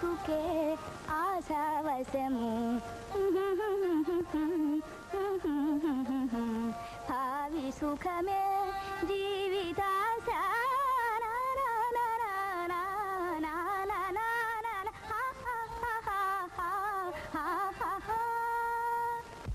బ్రతుకే ఆశావశము భావి సుఖమే జీ